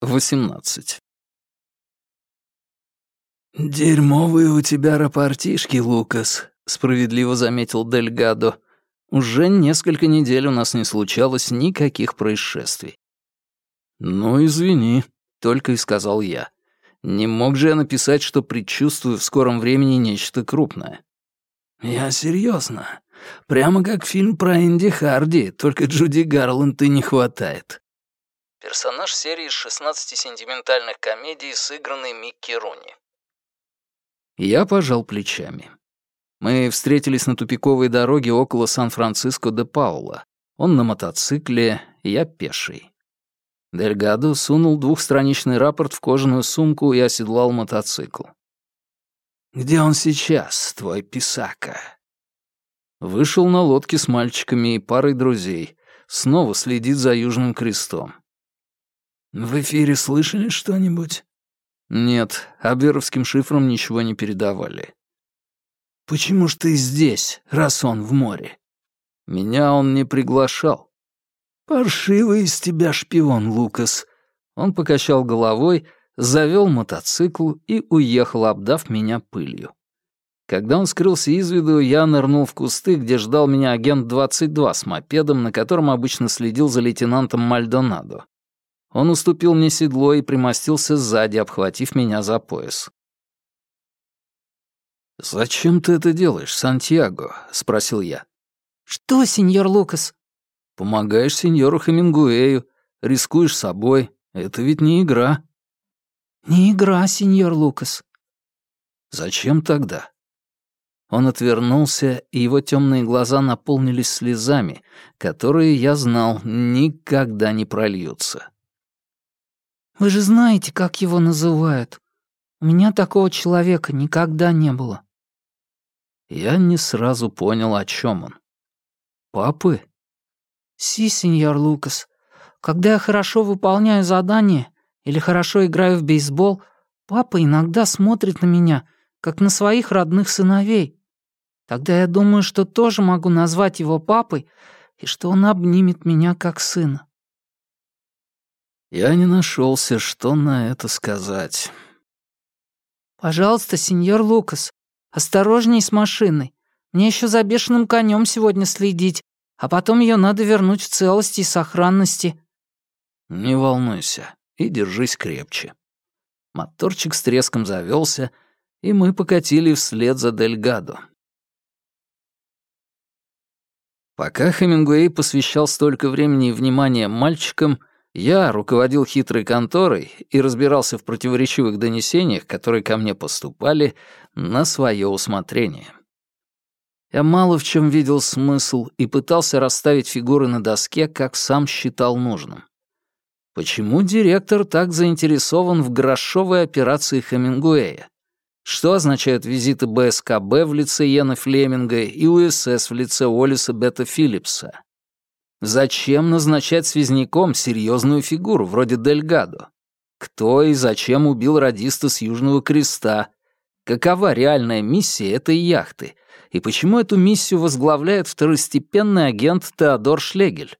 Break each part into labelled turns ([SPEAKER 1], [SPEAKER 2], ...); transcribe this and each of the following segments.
[SPEAKER 1] 18.
[SPEAKER 2] «Дерьмовые у тебя рапортишки, Лукас», — справедливо заметил Дельгадо. «Уже несколько недель у нас не случалось никаких происшествий». «Ну, извини», — только и сказал я. «Не мог же я написать, что предчувствую в скором времени нечто крупное».
[SPEAKER 3] «Я серьезно. Прямо как фильм про Энди Харди, только Джуди Гарланд и не хватает».
[SPEAKER 1] Персонаж серии из 16 сентиментальных комедий, сыгранный Микки Руни. Я пожал плечами. Мы встретились на тупиковой дороге около Сан-Франциско де Паула. Он на мотоцикле, я пеший. Дельгадо сунул двухстраничный рапорт в кожаную сумку и оседлал мотоцикл.
[SPEAKER 3] «Где он сейчас, твой писака?»
[SPEAKER 1] Вышел на лодке с мальчиками и парой друзей. Снова следит за Южным Крестом.
[SPEAKER 3] «В эфире слышали что-нибудь?»
[SPEAKER 1] Нет, абверовским шифром ничего не передавали.
[SPEAKER 3] «Почему ж ты здесь, раз он в море?»
[SPEAKER 1] «Меня он не приглашал».
[SPEAKER 3] «Паршивый из тебя шпион, Лукас».
[SPEAKER 1] Он покачал головой, завел мотоцикл и уехал, обдав меня пылью. Когда он скрылся из виду, я нырнул в кусты, где ждал меня агент 22 с мопедом, на котором обычно следил за лейтенантом Мальдонадо. Он уступил мне седло и примостился сзади, обхватив меня за пояс. «Зачем ты это делаешь, Сантьяго?» — спросил я.
[SPEAKER 4] «Что, сеньор Лукас?»
[SPEAKER 1] «Помогаешь сеньору Хемингуэю, рискуешь собой. Это ведь не игра».
[SPEAKER 4] «Не игра, сеньор Лукас».
[SPEAKER 1] «Зачем тогда?» Он отвернулся, и его темные глаза наполнились слезами, которые, я знал, никогда не прольются.
[SPEAKER 4] Вы же знаете, как его называют. У меня такого человека никогда не было».
[SPEAKER 1] Я не сразу понял, о чем он. «Папы?»
[SPEAKER 4] «Си, сеньор Лукас. Когда я хорошо выполняю задание или хорошо играю в бейсбол, папа иногда смотрит на меня, как на своих родных сыновей. Тогда я думаю, что тоже могу назвать его папой и что он обнимет меня как сына.
[SPEAKER 1] Я не нашелся, что на это сказать.
[SPEAKER 4] «Пожалуйста, сеньор Лукас, осторожней с машиной. Мне еще за бешеным конем сегодня следить, а потом ее надо вернуть в целости и сохранности».
[SPEAKER 1] «Не волнуйся и держись крепче». Моторчик с треском завелся, и мы покатили вслед за Дельгадо. Пока Хемингуэй посвящал столько времени и внимания мальчикам, я руководил хитрой конторой и разбирался в противоречивых донесениях, которые ко мне поступали, на свое усмотрение. Я мало в чем видел смысл и пытался расставить фигуры на доске, как сам считал нужным. Почему директор так заинтересован в грошовой операции Хемингуэя? Что означают визиты БСКБ в лице Йена Флеминга и УСС в лице Олиса Бета Филлипса? Зачем назначать связняком серьезную фигуру, вроде Дельгадо? Кто и зачем убил радиста с Южного Креста? Какова реальная миссия этой яхты? И почему эту миссию возглавляет второстепенный агент Теодор Шлегель?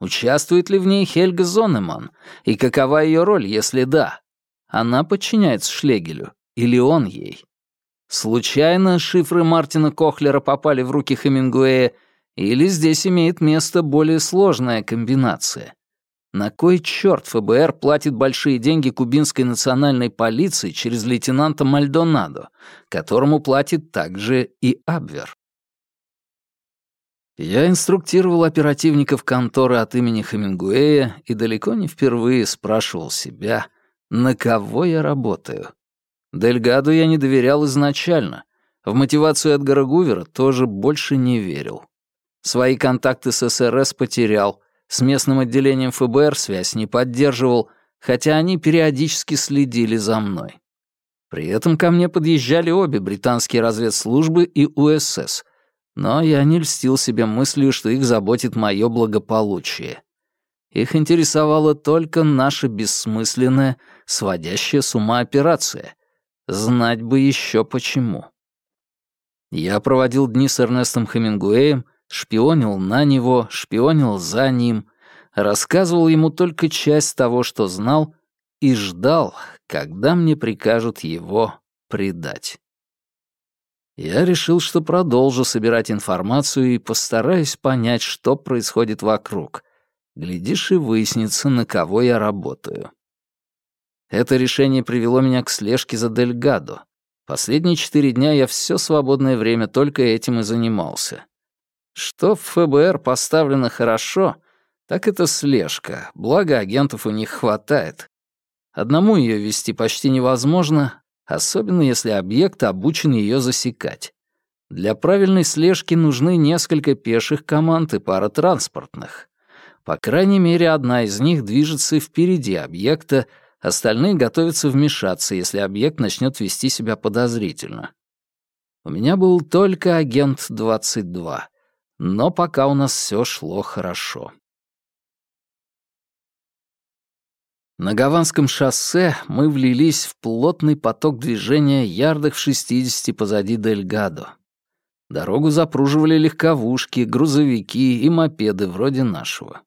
[SPEAKER 1] Участвует ли в ней Хельга Зонеман? И какова ее роль, если да? Она подчиняется Шлегелю или он ей? Случайно шифры Мартина Кохлера попали в руки Хемингуэя или здесь имеет место более сложная комбинация? На кой черт ФБР платит большие деньги кубинской национальной полиции через лейтенанта Мальдонадо, которому платит также и Абвер? Я инструктировал оперативников конторы от имени Хемингуэя и далеко не впервые спрашивал себя, на кого я работаю. Дельгаду я не доверял изначально, в мотивацию Эдгара Гувера тоже больше не верил. Свои контакты с СРС потерял, с местным отделением ФБР связь не поддерживал, хотя они периодически следили за мной. При этом ко мне подъезжали обе британские разведслужбы и УСС, но я не льстил себе мыслью, что их заботит мое благополучие. Их интересовала только наша бессмысленная, сводящая с ума операция. Знать бы еще почему. Я проводил дни с Эрнестом Хемингуэем, шпионил на него, шпионил за ним, рассказывал ему только часть того, что знал, и ждал, когда мне прикажут его предать. Я решил, что продолжу собирать информацию и постараюсь понять, что происходит вокруг. Глядишь, и выяснится, на кого я работаю. Это решение привело меня к слежке за Дельгадо. Последние четыре дня я все свободное время только этим и занимался. Что в ФБР поставлено хорошо, так это слежка, благо агентов у них хватает. Одному ее вести почти невозможно, особенно если объект обучен ее засекать. Для правильной слежки нужны несколько пеших команд и пара транспортных. По крайней мере, одна из них движется впереди объекта, остальные готовятся вмешаться, если объект начнет вести себя подозрительно. У меня был только агент 22, но пока у нас все шло хорошо. На Гаванском шоссе мы влились в плотный поток движения ярдах в 60 позади Дельгадо. Дорогу запруживали легковушки, грузовики и мопеды вроде нашего.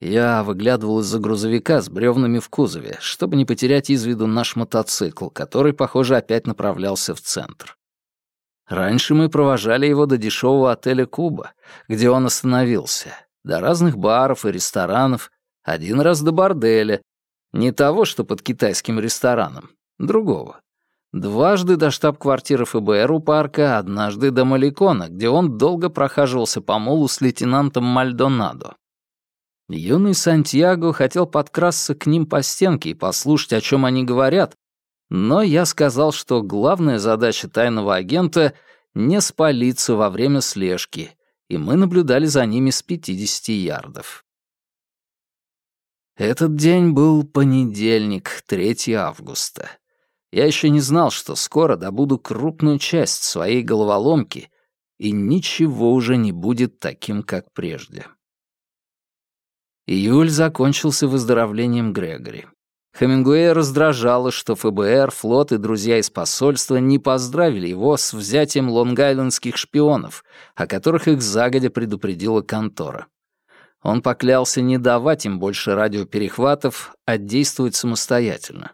[SPEAKER 1] Я выглядывал из-за грузовика с бревнами в кузове, чтобы не потерять из виду наш мотоцикл, который, похоже, опять направлялся в центр. Раньше мы провожали его до дешевого отеля «Куба», где он остановился, до разных баров и ресторанов, один раз до борделя, не того, что под китайским рестораном, другого. Дважды до штаб-квартиры ФБР у парка, однажды до Маликона, где он долго прохаживался по молу с лейтенантом Мальдонадо. Юный Сантьяго хотел подкрасться к ним по стенке и послушать, о чем они говорят, но я сказал, что главная задача тайного агента — не спалиться во время слежки, и мы наблюдали за ними с 50 ярдов. Этот день был понедельник, 3 августа. Я еще не знал, что скоро добуду крупную часть своей головоломки, и ничего уже не будет таким, как прежде. Июль закончился выздоровлением Грегори. Хемингуэя раздражало, что ФБР, флот и друзья из посольства не поздравили его с взятием лонг-айлендских шпионов, о которых их загодя предупредила контора. Он поклялся не давать им больше радиоперехватов, а действовать самостоятельно.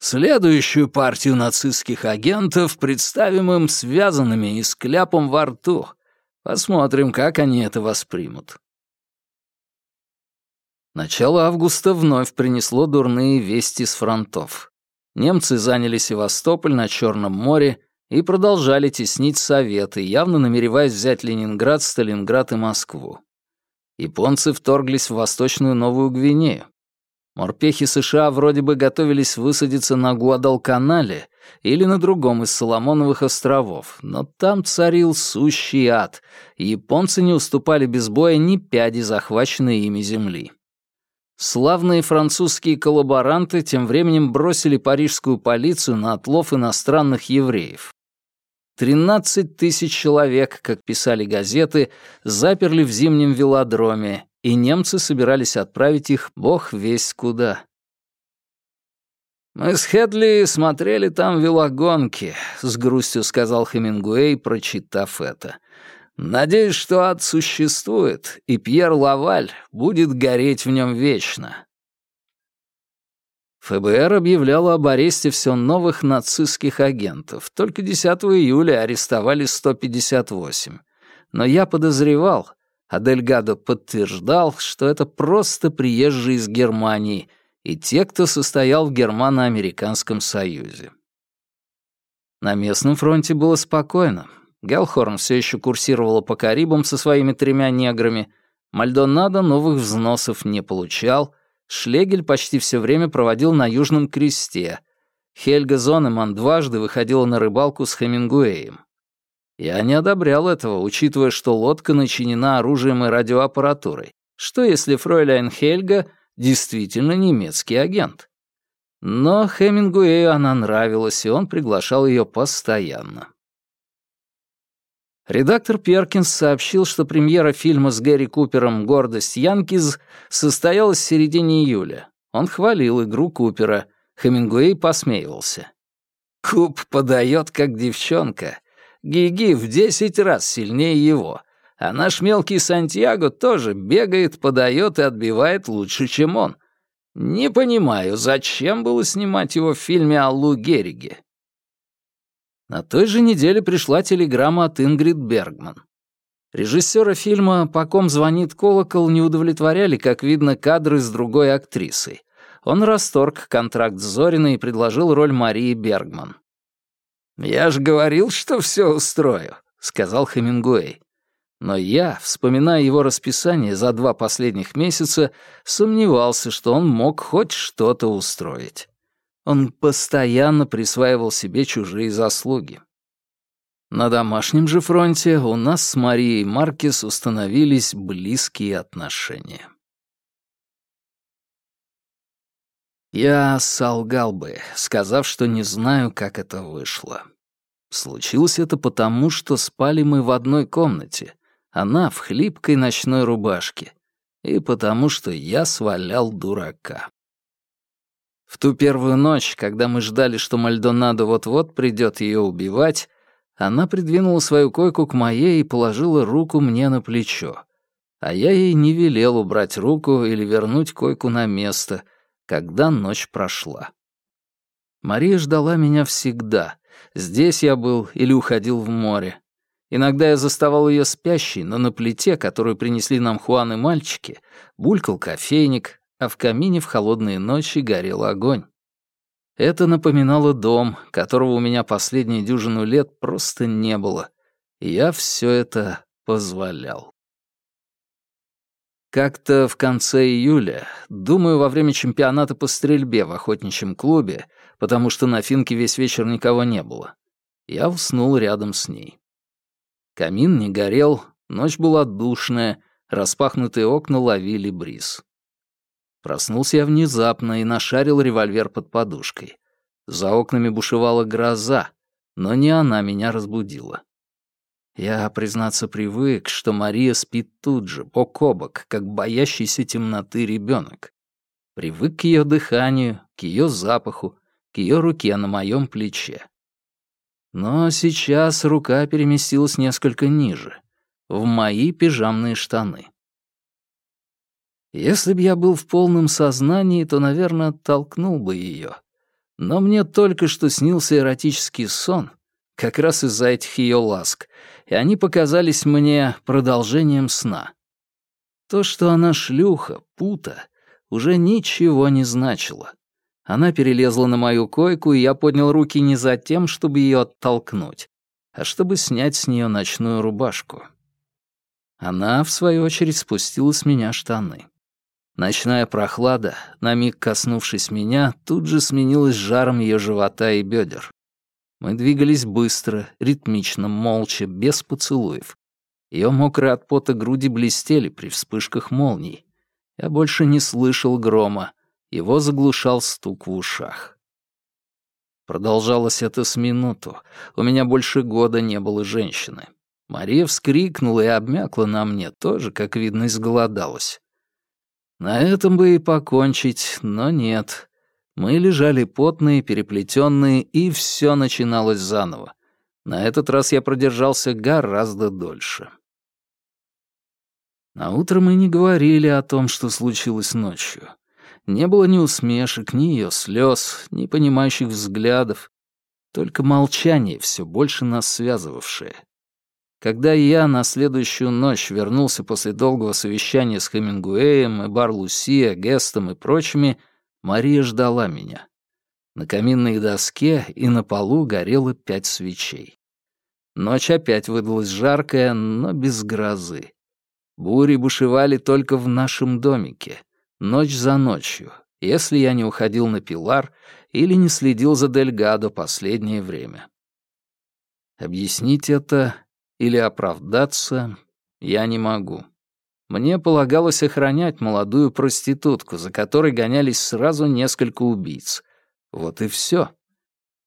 [SPEAKER 1] Следующую партию нацистских агентов представим им связанными и с кляпом во рту. Посмотрим, как они это воспримут. Начало августа вновь принесло дурные вести с фронтов. Немцы заняли Севастополь на Черном море и продолжали теснить Советы, явно намереваясь взять Ленинград, Сталинград и Москву. Японцы вторглись в Восточную Новую Гвинею. Морпехи США вроде бы готовились высадиться на Гуадалканале или на другом из Соломоновых островов, но там царил сущий ад, и японцы не уступали без боя ни пяди захваченной ими земли. Славные французские коллаборанты тем временем бросили парижскую полицию на отлов иностранных евреев. 13 тысяч человек, как писали газеты, заперли в зимнем велодроме, и немцы собирались отправить их бог весь куда. «Мы с Хедли смотрели там велогонки», — с грустью сказал Хемингуэй, прочитав это. Надеюсь, что ад существует, и Пьер Лаваль будет гореть в нем вечно. ФБР объявляло об аресте все новых нацистских агентов. Только 10 июля арестовали 158. Но я подозревал, а Дельгадо подтверждал, что это просто приезжие из Германии и те, кто состоял в Германо-Американском союзе. На местном фронте было спокойно. Гелхорн все еще курсировала по Карибам со своими тремя неграми, Мальдонадо новых взносов не получал, Шлегель почти все время проводил на Южном Кресте, Хельга Зонеман дважды выходила на рыбалку с Хемингуэем. Я не одобрял этого, учитывая, что лодка начинена оружием и радиоаппаратурой. Что если фройляйн Хельга действительно немецкий агент? Но Хемингуэю она нравилась, и он приглашал ее постоянно. Редактор Перкинс сообщил, что премьера фильма с Гэри Купером «Гордость Янкиз» состоялась в середине июля. Он хвалил игру Купера. Хемингуэй посмеивался. «Куп подает, как девчонка. Гиги в десять раз сильнее его. А наш мелкий Сантьяго тоже бегает, подает и отбивает лучше, чем он. Не понимаю, зачем было снимать его в фильме о Лу Герриге. На той же неделе пришла телеграмма от Ингрид Бергман. Режиссера фильма «По ком звонит колокол» не удовлетворяли, как видно, кадры с другой актрисой. Он расторг контракт с Зориной и предложил роль Марии Бергман. «Я же говорил, что все устрою», — сказал Хемингуэй. Но я, вспоминая его расписание за два последних месяца, сомневался, что он мог хоть что-то устроить. Он постоянно присваивал себе чужие заслуги. На домашнем же фронте у нас с Марией Маркес установились близкие отношения. Я солгал бы, сказав, что не знаю, как это вышло. Случилось это потому, что спали мы в одной комнате, она в хлипкой ночной рубашке, и потому что я свалял дурака. В ту первую ночь, когда мы ждали, что Мальдонадо вот-вот придет ее убивать, она придвинула свою койку к моей и положила руку мне на плечо. А я ей не велел убрать руку или вернуть койку на место, когда ночь прошла. Мария ждала меня всегда. Здесь я был или уходил в море. Иногда я заставал ее спящей, но на плите, которую принесли нам Хуан и мальчики, булькал кофейник, а в камине в холодные ночи горел огонь. Это напоминало дом, которого у меня последние дюжину лет просто не было, я все это позволял. Как-то в конце июля, думаю, во время чемпионата по стрельбе в охотничьем клубе, потому что на финке весь вечер никого не было, я уснул рядом с ней. Камин не горел, ночь была душная, распахнутые окна ловили бриз. Проснулся я внезапно и нашарил револьвер под подушкой. За окнами бушевала гроза, но не она меня разбудила. Я, признаться, привык, что Мария спит тут же, бок о бок, как боящийся темноты ребенок. Привык к ее дыханию, к ее запаху, к ее руке на моем плече. Но сейчас рука переместилась несколько ниже, в мои пижамные штаны. Если б я был в полном сознании, то, наверное, оттолкнул бы ее. Но мне только что снился эротический сон, как раз из-за этих ее ласк, и они показались мне продолжением сна. То, что она шлюха, пута, уже ничего не значило. Она перелезла на мою койку, и я поднял руки не за тем, чтобы ее оттолкнуть, а чтобы снять с нее ночную рубашку. Она, в свою очередь, спустила с меня штаны. Ночная прохлада, на миг коснувшись меня, тут же сменилась жаром ее живота и бедер. Мы двигались быстро, ритмично, молча, без поцелуев. Ее мокрые от пота груди блестели при вспышках молний. Я больше не слышал грома, его заглушал стук в ушах. Продолжалось это с минуту. У меня больше года не было женщины. Мария вскрикнула и обмякла на мне, тоже, как видно, изголодалась. На этом бы и покончить, но нет. Мы лежали потные, переплетенные, и все начиналось заново. На этот раз я продержался гораздо дольше. На утро мы не говорили о том, что случилось ночью. Не было ни усмешек, ни ее слез, ни понимающих взглядов, только молчание, все больше нас связывавшее. Когда я на следующую ночь вернулся после долгого совещания с Хемингуэем и Бар Лусия, Гестом и прочими, Мария ждала меня. На каминной доске и на полу горело пять свечей. Ночь опять выдалась жаркая, но без грозы. Бури бушевали только в нашем домике ночь за ночью, если я не уходил на Пилар или не следил за Дельгадо последнее время. Объяснить это или оправдаться я не могу. Мне полагалось охранять молодую проститутку, за которой гонялись сразу несколько убийц. Вот и все.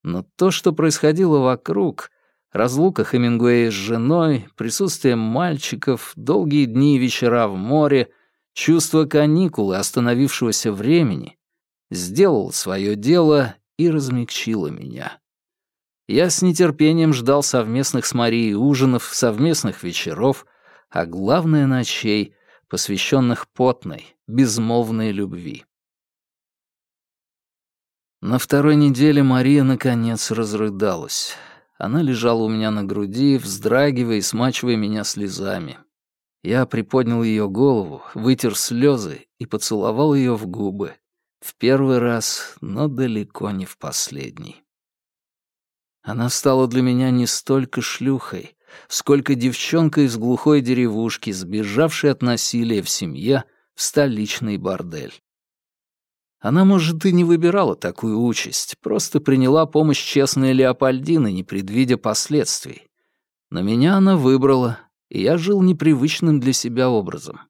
[SPEAKER 1] Но то, что происходило вокруг, разлука Хемингуэя с женой, присутствие мальчиков, долгие дни и вечера в море — Чувство каникулы, остановившегося времени, сделало свое дело и размягчило меня. Я с нетерпением ждал совместных с Марией ужинов, совместных вечеров, а главное — ночей, посвященных потной, безмолвной любви. На второй неделе Мария наконец разрыдалась. Она лежала у меня на груди, вздрагивая и смачивая меня слезами. Я приподнял ее голову, вытер слезы и поцеловал ее в губы. В первый раз, но далеко не в последний. Она стала для меня не столько шлюхой, сколько девчонкой из глухой деревушки, сбежавшей от насилия в семье в столичный бордель. Она, может, и не выбирала такую участь, просто приняла помощь честной Леопольдины, не предвидя последствий. Но меня она выбрала, и я жил непривычным для себя образом.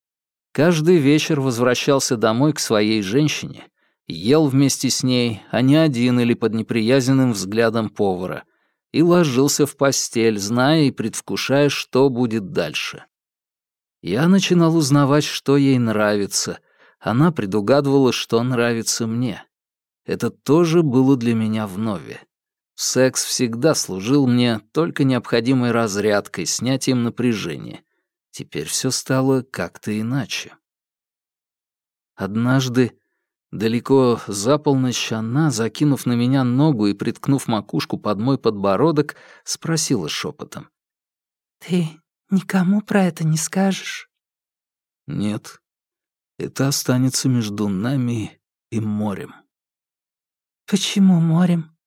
[SPEAKER 1] Каждый вечер возвращался домой к своей женщине, ел вместе с ней, а не один или под неприязненным взглядом повара, и ложился в постель, зная и предвкушая, что будет дальше. Я начинал узнавать, что ей нравится — она предугадывала, что нравится мне. Это тоже было для меня вновь. Секс всегда служил мне только необходимой разрядкой, снятием напряжения. Теперь все стало как-то иначе. Однажды, далеко за полночь, она, закинув на меня ногу и приткнув макушку под мой подбородок, спросила шепотом.
[SPEAKER 4] «Ты никому про это не скажешь?»
[SPEAKER 1] «Нет», это останется между нами и морем.
[SPEAKER 4] Почему морем?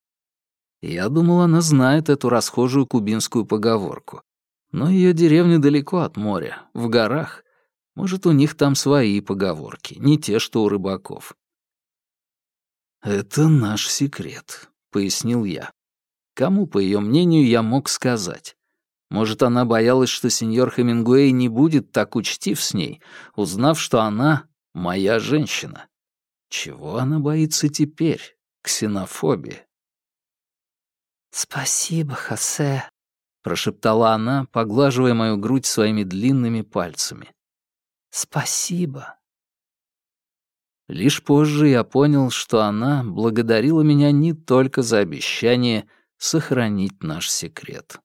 [SPEAKER 1] Я думал, она знает эту расхожую кубинскую поговорку. Но ее деревня далеко от моря, в горах. Может, у них там свои поговорки, не те, что у рыбаков. «Это наш секрет», — пояснил я. Кому, по ее мнению, я мог сказать? Может, она боялась, что сеньор Хемингуэй не будет так учтив с ней, узнав, что она моя женщина. Чего она боится теперь? Ксенофобии.
[SPEAKER 4] «Спасибо, Хосе», — прошептала
[SPEAKER 1] она, поглаживая мою грудь своими длинными пальцами.
[SPEAKER 4] «Спасибо».
[SPEAKER 1] Лишь позже я понял, что она благодарила меня не только за обещание сохранить наш секрет.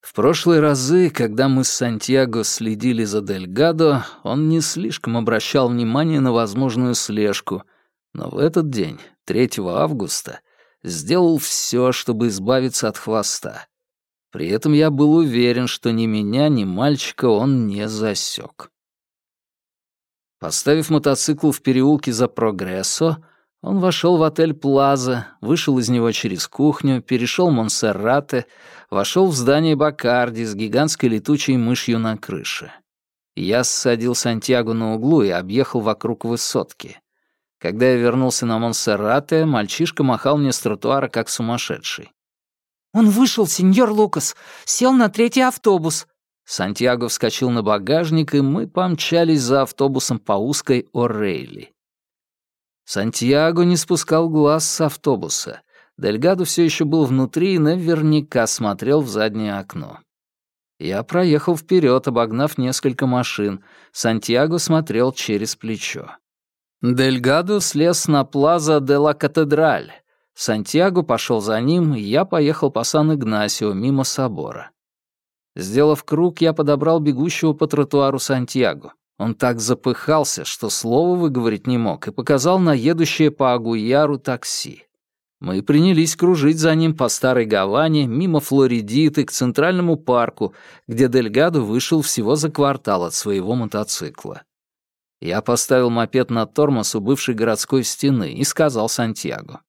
[SPEAKER 1] В прошлые разы, когда мы с Сантьяго следили за Дельгадо, он не слишком обращал внимание на возможную слежку, но в этот день, 3 августа, сделал все, чтобы избавиться от хвоста. При этом я был уверен, что ни меня, ни мальчика он не засек. Поставив мотоцикл в переулке за Прогрессо, он вошел в отель «Плаза», вышел из него через кухню, перешел Монсеррате, вошел в здание Бакарди с гигантской летучей мышью на крыше. Я ссадил Сантьяго на углу и объехал вокруг высотки. Когда я вернулся на Монсеррате, мальчишка махал мне с тротуара как сумасшедший.
[SPEAKER 4] «Он вышел, сеньор Лукас, сел на третий автобус».
[SPEAKER 1] Сантьяго вскочил на багажник, и мы помчались за автобусом по узкой О'Рейли. Сантьяго не спускал глаз с автобуса. Дельгадо все еще был внутри и наверняка смотрел в заднее окно. Я проехал вперед, обогнав несколько машин. Сантьяго смотрел через плечо. Дельгадо слез на плаза де ла Катедраль. Сантьяго пошел за ним, и я поехал по Сан-Игнасио мимо собора. Сделав круг, я подобрал бегущего по тротуару Сантьяго. Он так запыхался, что слова выговорить не мог, и показал на едущее по Агуяру такси. Мы принялись кружить за ним по Старой Гаване, мимо Флоридиты, к Центральному парку, где Дельгадо вышел всего за квартал от своего мотоцикла. Я поставил мопед на тормоз у бывшей городской стены и сказал Сантьяго.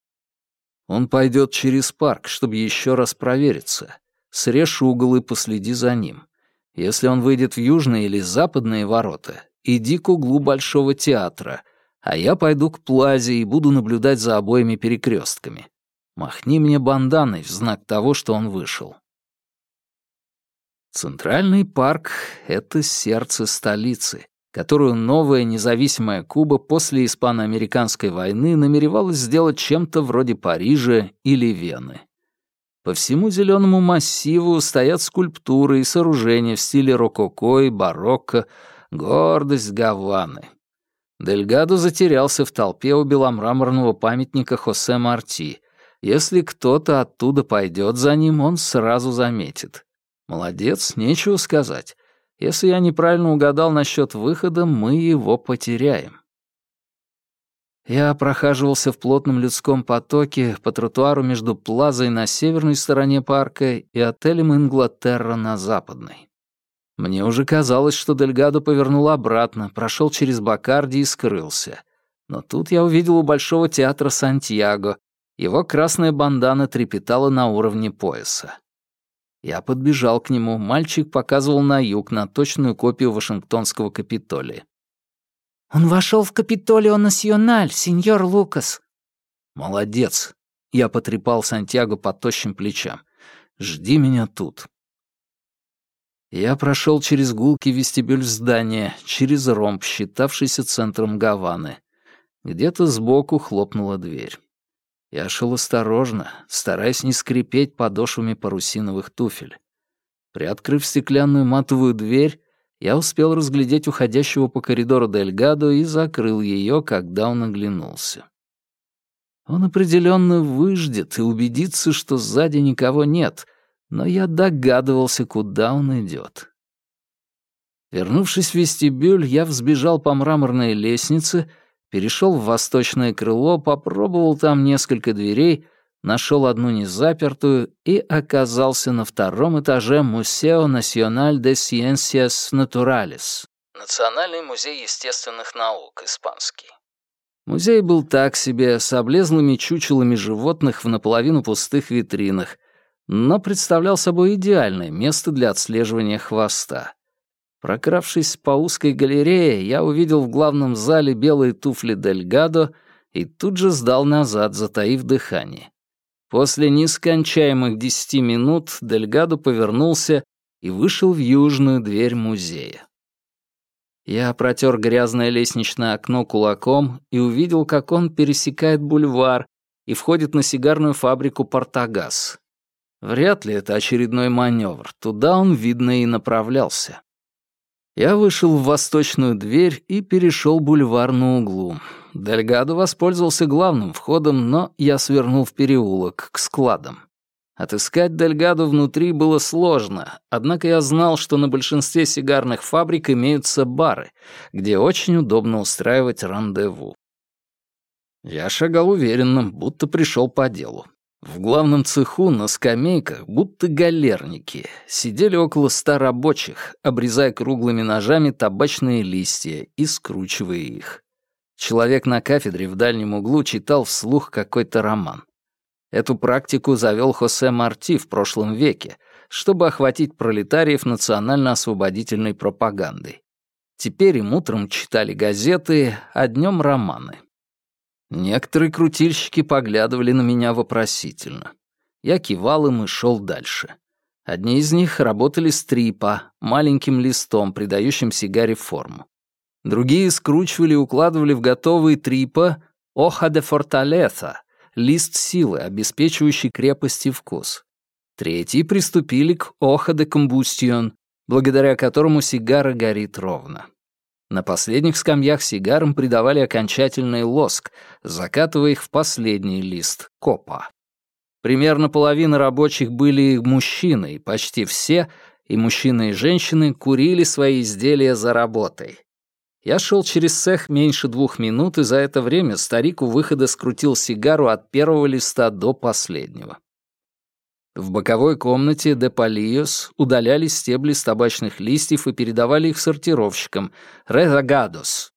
[SPEAKER 1] Он пойдет через парк, чтобы еще раз провериться. Срежь угол и последи за ним. Если он выйдет в южные или западные ворота, иди к углу Большого театра, а я пойду к плазе и буду наблюдать за обоими перекрестками. Махни мне банданой в знак того, что он вышел. Центральный парк — это сердце столицы, которую новая независимая Куба после испано-американской войны намеревалась сделать чем-то вроде Парижа или Вены. По всему зеленому массиву стоят скульптуры и сооружения в стиле рококо и барокко, гордость Гаваны. Дельгадо затерялся в толпе у беломраморного памятника Хосе Марти. Если кто-то оттуда пойдет за ним, он сразу заметит. Молодец, нечего сказать. Если я неправильно угадал насчет выхода, мы его потеряем. Я прохаживался в плотном людском потоке по тротуару между Плазой на северной стороне парка и отелем Инглатерра на западной. Мне уже казалось, что Дельгадо повернул обратно, прошел через Бакарди и скрылся. Но тут я увидел у Большого театра Сантьяго. Его красная бандана трепетала на уровне пояса. Я подбежал к нему, мальчик показывал на юг, на точную копию Вашингтонского Капитолия.
[SPEAKER 4] «Он вошел в Капитолио Националь, сеньор Лукас».
[SPEAKER 1] «Молодец!» — я потрепал Сантьяго по тощим плечам. «Жди меня тут». Я прошел через гулкий вестибюль здания, через ромб, считавшийся центром Гаваны. Где-то сбоку хлопнула дверь. Я шел осторожно, стараясь не скрипеть подошвами парусиновых туфель. Приоткрыв стеклянную матовую дверь, я успел разглядеть уходящего по коридору Дельгадо и закрыл ее, когда он оглянулся. Он определенно выждет и убедится, что сзади никого нет, но я догадывался, куда он идет. Вернувшись в вестибюль, я взбежал по мраморной лестнице, перешел в восточное крыло, попробовал там несколько дверей, нашел одну незапертую и оказался на втором этаже Мусео Националь де Ciencias Naturales. Национальный музей естественных наук, испанский. Музей был так себе, с облезлыми чучелами животных в наполовину пустых витринах, но представлял собой идеальное место для отслеживания хвоста. Прокравшись по узкой галерее, я увидел в главном зале белые туфли Дельгадо и тут же сдал назад, затаив дыхание. После нескончаемых десяти минут Дельгадо повернулся и вышел в южную дверь музея. Я протер грязное лестничное окно кулаком и увидел, как он пересекает бульвар и входит на сигарную фабрику «Портагаз». Вряд ли это очередной маневр. Туда он, видно, и направлялся. Я вышел в восточную дверь и перешел бульвар на углу. Дельгадо воспользовался главным входом, но я свернул в переулок, к складам. Отыскать Дельгадо внутри было сложно, однако я знал, что на большинстве сигарных фабрик имеются бары, где очень удобно устраивать рандеву. Я шагал уверенно, будто пришел по делу. В главном цеху на скамейках, будто галерники, сидели около ста рабочих, обрезая круглыми ножами табачные листья и скручивая их. Человек на кафедре в дальнем углу читал вслух какой-то роман. Эту практику завел Хосе Марти в прошлом веке, чтобы охватить пролетариев национально-освободительной пропагандой. Теперь им утром читали газеты, а днем романы. Некоторые крутильщики поглядывали на меня вопросительно. Я кивал им и шел дальше. Одни из них работали с трипа, маленьким листом, придающим сигаре форму. Другие скручивали и укладывали в готовый трипа «Оха де форталеса» — лист силы, обеспечивающий крепость и вкус. Третьи приступили к «Оха де комбустион», благодаря которому сигара горит ровно. На последних скамьях сигарам придавали окончательный лоск, закатывая их в последний лист — копа. Примерно половина рабочих были мужчины, и почти все, и мужчины, и женщины, курили свои изделия за работой. Я шел через цех меньше двух минут, и за это время старик у выхода скрутил сигару от первого листа до последнего. В боковой комнате Депалиос удаляли стебли с табачных листьев и передавали их сортировщикам «Резагадос».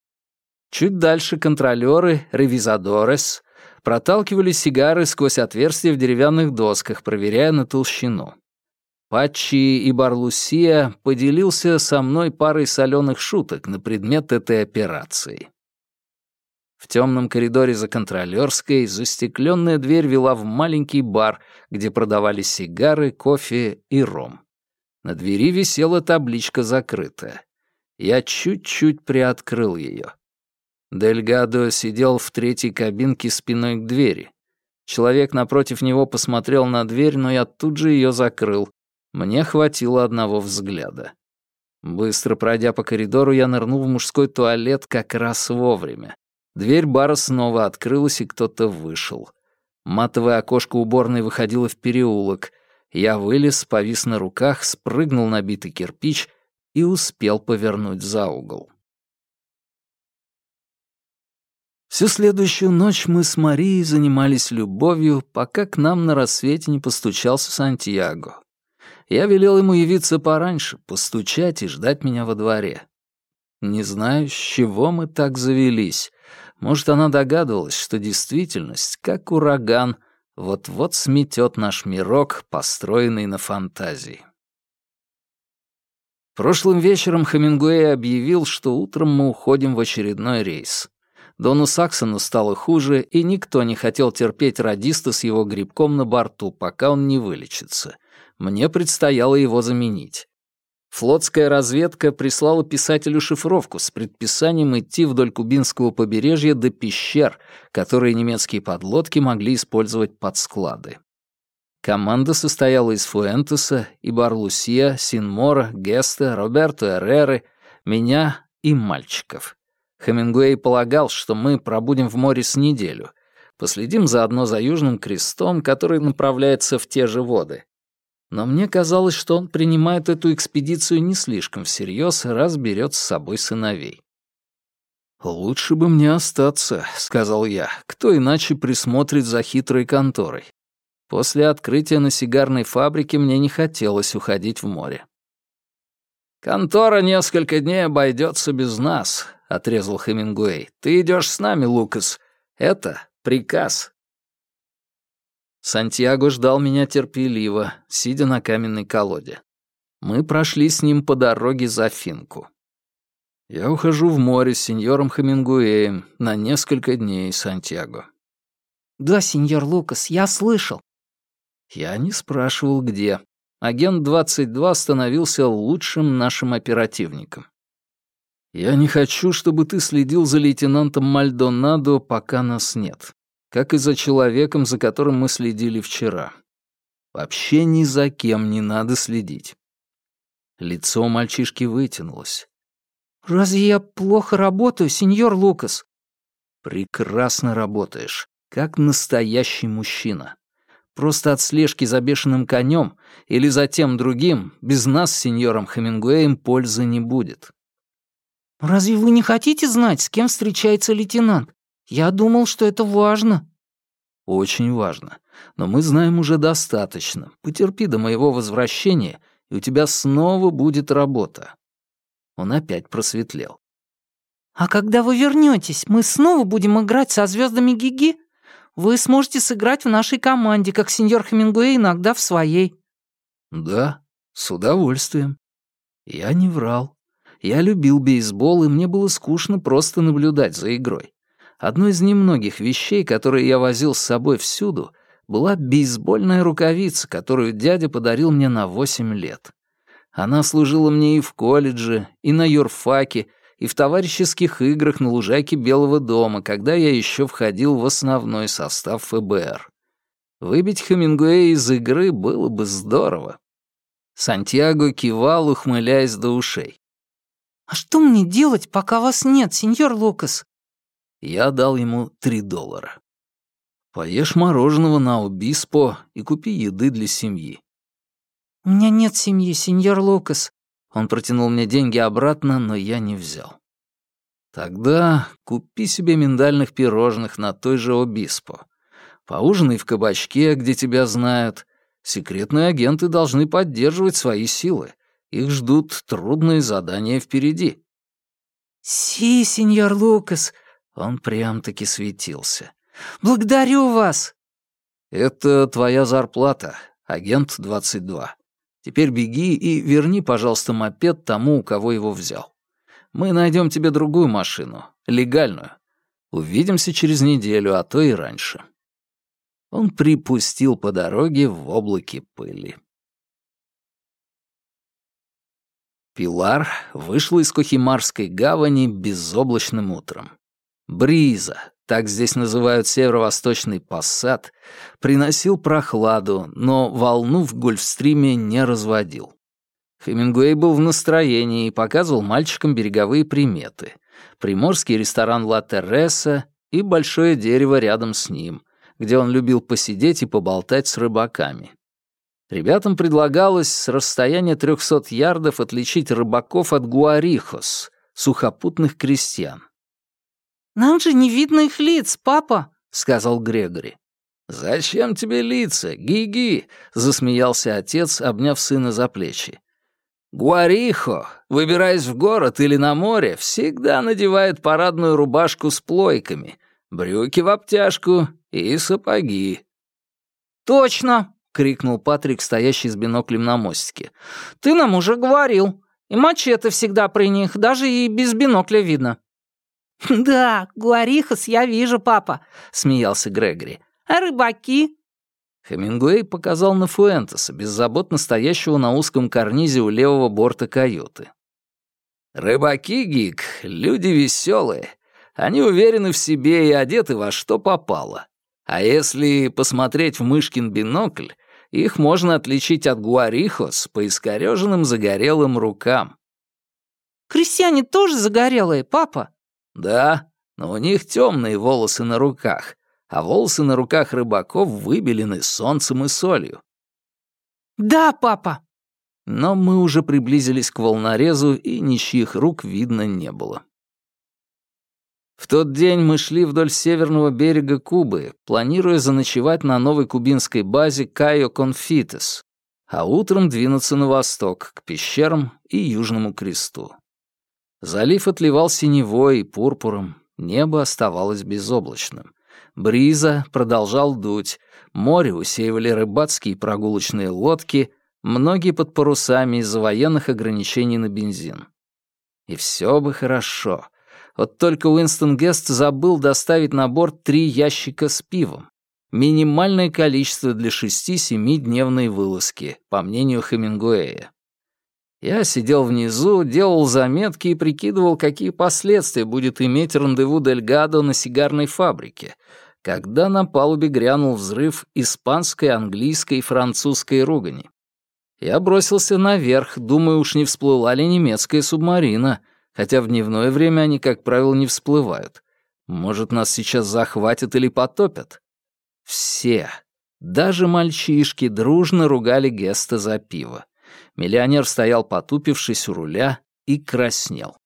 [SPEAKER 1] Чуть дальше контролеры «Ревизадорес» проталкивали сигары сквозь отверстия в деревянных досках, проверяя на толщину. Патчи и Барлусия поделился со мной парой соленых шуток на предмет этой операции. В темном коридоре за контролерской застекленная дверь вела в маленький бар, где продавались сигары, кофе и ром. На двери висела табличка закрытая. Я чуть-чуть приоткрыл ее. Дельгадо сидел в третьей кабинке спиной к двери. Человек напротив него посмотрел на дверь, но я тут же ее закрыл. Мне хватило одного взгляда. Быстро пройдя по коридору, я нырнул в мужской туалет как раз вовремя. Дверь бара снова открылась, и кто-то вышел. Матовое окошко уборной выходило в переулок. Я вылез, повис на руках, спрыгнул на битый кирпич и успел повернуть за угол. Всю следующую ночь мы с Марией занимались любовью, пока к нам на рассвете не постучался Сантьяго. Я велел ему явиться пораньше, постучать и ждать меня во дворе. Не знаю, с чего мы так завелись. Может, она догадывалась, что действительность, как ураган, вот-вот сметет наш мирок, построенный на фантазии. Прошлым вечером Хемингуэй объявил, что утром мы уходим в очередной рейс. Дону Саксону стало хуже, и никто не хотел терпеть радиста с его грибком на борту, пока он не вылечится. Мне предстояло его заменить. Флотская разведка прислала писателю шифровку с предписанием идти вдоль кубинского побережья до пещер, которые немецкие подлодки могли использовать под склады. Команда состояла из Фуэнтеса, Ибар-Лусия, Синмора, Геста, Роберто Эрреры, меня и мальчиков. Хемингуэй полагал, что мы пробудем в море с неделю. Последим заодно за Южным крестом, который направляется в те же воды. Но мне казалось, что он принимает эту экспедицию не слишком всерьез, раз берет с собой сыновей. «Лучше бы мне остаться», — сказал я. «Кто иначе присмотрит за хитрой конторой? После открытия на сигарной фабрике мне не хотелось уходить в море. «Контора несколько дней обойдется без нас», — отрезал Хемингуэй. «Ты идешь с нами, Лукас. Это приказ». Сантьяго ждал меня терпеливо, сидя на каменной колоде. Мы прошли с ним по дороге за Финку. Я ухожу в море с сеньором Хемингуэем на несколько дней, Сантьяго.
[SPEAKER 4] «Да, сеньор Лукас, я слышал».
[SPEAKER 1] Я не спрашивал, где. Агент 22 становился лучшим нашим оперативником. Я не хочу, чтобы ты следил за лейтенантом Мальдонадо, пока нас нет как и за человеком, за которым мы следили вчера. Вообще ни за кем не надо следить. Лицо мальчишки вытянулось.
[SPEAKER 4] «Разве я плохо работаю, сеньор Лукас?»
[SPEAKER 1] «Прекрасно работаешь, как настоящий мужчина. Просто от слежки за бешеным конем или за тем другим без нас с сеньором Хемингуэем пользы не будет».
[SPEAKER 4] «Разве вы не хотите знать, с кем встречается лейтенант? Я думал, что это важно».
[SPEAKER 1] «Очень важно. Но мы знаем уже достаточно. Потерпи до моего возвращения, и у тебя снова будет работа». Он опять просветлел.
[SPEAKER 4] «А когда вы вернетесь, мы снова будем играть со звездами Гиги? Вы сможете сыграть в нашей команде, как сеньор Хемингуэй иногда в своей».
[SPEAKER 1] «Да, с удовольствием. Я не врал. Я любил бейсбол, и мне было скучно просто наблюдать за игрой. Одной из немногих вещей, которые я возил с собой всюду, была бейсбольная рукавица, которую дядя подарил мне на восемь лет. Она служила мне и в колледже, и на юрфаке, и в товарищеских играх на лужайке Белого дома, когда я еще входил в основной состав ФБР. Выбить Хемингуэя из игры было бы здорово. Сантьяго кивал, ухмыляясь до ушей.
[SPEAKER 4] «А что мне делать, пока вас нет, сеньор Лукас?»
[SPEAKER 1] Я дал ему три доллара. Поешь мороженого на Убиспо и купи еды для семьи.
[SPEAKER 4] «У меня нет семьи, сеньор Лукас».
[SPEAKER 1] Он протянул мне деньги обратно, но я не взял. Тогда купи себе миндальных пирожных на той же Обиспо. Поужинай в кабачке, где тебя знают. Секретные агенты должны поддерживать свои силы. Их ждут трудные задания впереди.
[SPEAKER 4] «Си, сеньор Лукас»,
[SPEAKER 1] он прям-таки светился.
[SPEAKER 4] «Благодарю вас!»
[SPEAKER 1] «Это твоя зарплата, агент 22. Теперь беги и верни, пожалуйста, мопед тому, у кого его взял. Мы найдем тебе другую машину, легальную. Увидимся через неделю, а то и раньше». Он припустил по дороге в облаке пыли. Пилар вышла из Кохимарской гавани безоблачным утром. Бриза, так здесь называют северо-восточный пассат, приносил прохладу, но волну в гольфстриме не разводил. Хемингуэй был в настроении и показывал мальчикам береговые приметы. Приморский ресторан «Ла Терреса» и большое дерево рядом с ним, где он любил посидеть и поболтать с рыбаками. Ребятам предлагалось с расстояния 300 ярдов отличить рыбаков от гуарихос, сухопутных крестьян.
[SPEAKER 4] «Нам же не видно их лиц, папа», —
[SPEAKER 1] сказал Грегори. «Зачем тебе лица, Ги-Ги?» — засмеялся отец, обняв сына за плечи. Гуарихо, выбираясь в город или на море, всегда надевает парадную рубашку с плойками, брюки в обтяжку и сапоги.
[SPEAKER 4] «Точно!» — крикнул Патрик, стоящий с биноклем на мостике. «Ты нам уже говорил. И мачете всегда при них, даже и без бинокля видно». «Да, гуарихос я вижу, папа», — смеялся Грегори. «А рыбаки?»
[SPEAKER 1] Хемингуэй показал на Фуэнтеса, беззаботно стоящего на узком карнизе у левого борта каюты. «Рыбаки, Гик, люди веселые. Они уверены в себе и одеты во что попало. А если посмотреть в мышкин бинокль, их можно отличить от гуарихос по искорёженным загорелым рукам».
[SPEAKER 4] «Крестьяне тоже загорелые, папа?»
[SPEAKER 1] «Да, но у них темные волосы на руках, а волосы на руках рыбаков выбелены солнцем и солью.
[SPEAKER 4] «Да, папа!»
[SPEAKER 1] Но мы уже приблизились к волнорезу, и ничьих рук видно не было. В тот день мы шли вдоль северного берега Кубы, планируя заночевать на новой кубинской базе Кайо Конфитес, а утром двинуться на восток, к пещерам и Южному кресту. Залив отливал синевой и пурпуром, небо оставалось безоблачным. Бриза продолжал дуть, море усеивали рыбацкие и прогулочные лодки, многие под парусами из-за военных ограничений на бензин. И все бы хорошо. Вот только Уинстон Гест забыл доставить на борт три ящика с пивом. Минимальное количество для шести-семидневной вылазки, по мнению Хемингуэя. Я сидел внизу, делал заметки и прикидывал, какие последствия будет иметь рандеву Дель Гадо на сигарной фабрике, когда на палубе грянул взрыв испанской, английской и французской ругани. Я бросился наверх, думаю, уж не всплыла ли немецкая субмарина, хотя в дневное время они, как правило, не всплывают. Может, нас сейчас захватят или потопят? Все, даже мальчишки, дружно ругали Геста за пиво. Миллионер стоял потупившись у руля и краснел.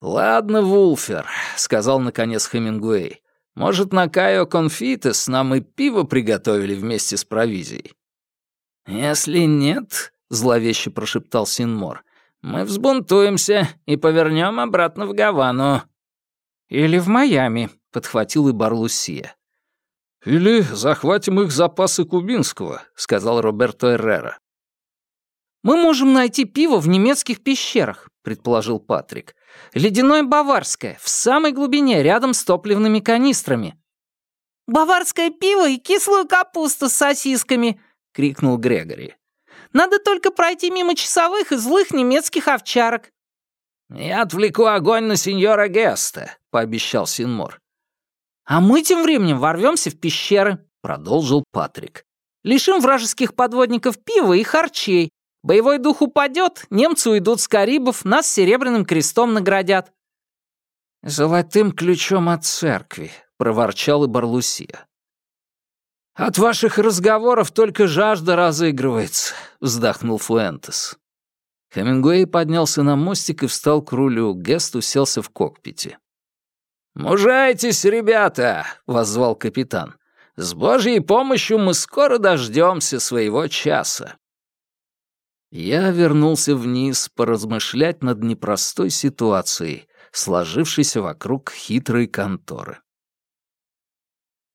[SPEAKER 1] «Ладно, Вулфер», — сказал наконец Хемингуэй. Может, на Кайо Конфитес нам и пиво приготовили вместе с провизией?» «Если нет», — зловеще прошептал Синмор, «мы взбунтуемся и повернем обратно в Гавану».
[SPEAKER 4] «Или в Майами», — подхватил и Барлусия.
[SPEAKER 1] «Или захватим их запасы кубинского», — сказал Роберто Эррера.
[SPEAKER 4] «Мы можем найти пиво в немецких пещерах», — предположил Патрик. «Ледяное баварское, в самой глубине, рядом с топливными канистрами». «Баварское пиво и кислую капусту с сосисками», — крикнул Грегори. «Надо только пройти мимо часовых и злых немецких овчарок».
[SPEAKER 1] «Я отвлеку огонь на сеньора Геста», — пообещал Синмор.
[SPEAKER 4] «А мы тем временем ворвемся в пещеры», — продолжил Патрик. «Лишим вражеских подводников пива и харчей, Боевой дух упадет, немцы уйдут с Карибов, нас серебряным крестом наградят».
[SPEAKER 1] «Золотым ключом от церкви», — проворчал и Барлусия. «От ваших разговоров только жажда разыгрывается», — вздохнул Фуэнтес. Хемингуэй поднялся на мостик и встал к рулю. Гест уселся в кокпите. «Мужайтесь, ребята!» — воззвал капитан. «С Божьей помощью мы скоро дождемся своего часа». Я вернулся вниз поразмышлять над непростой ситуацией, сложившейся вокруг хитрой конторы.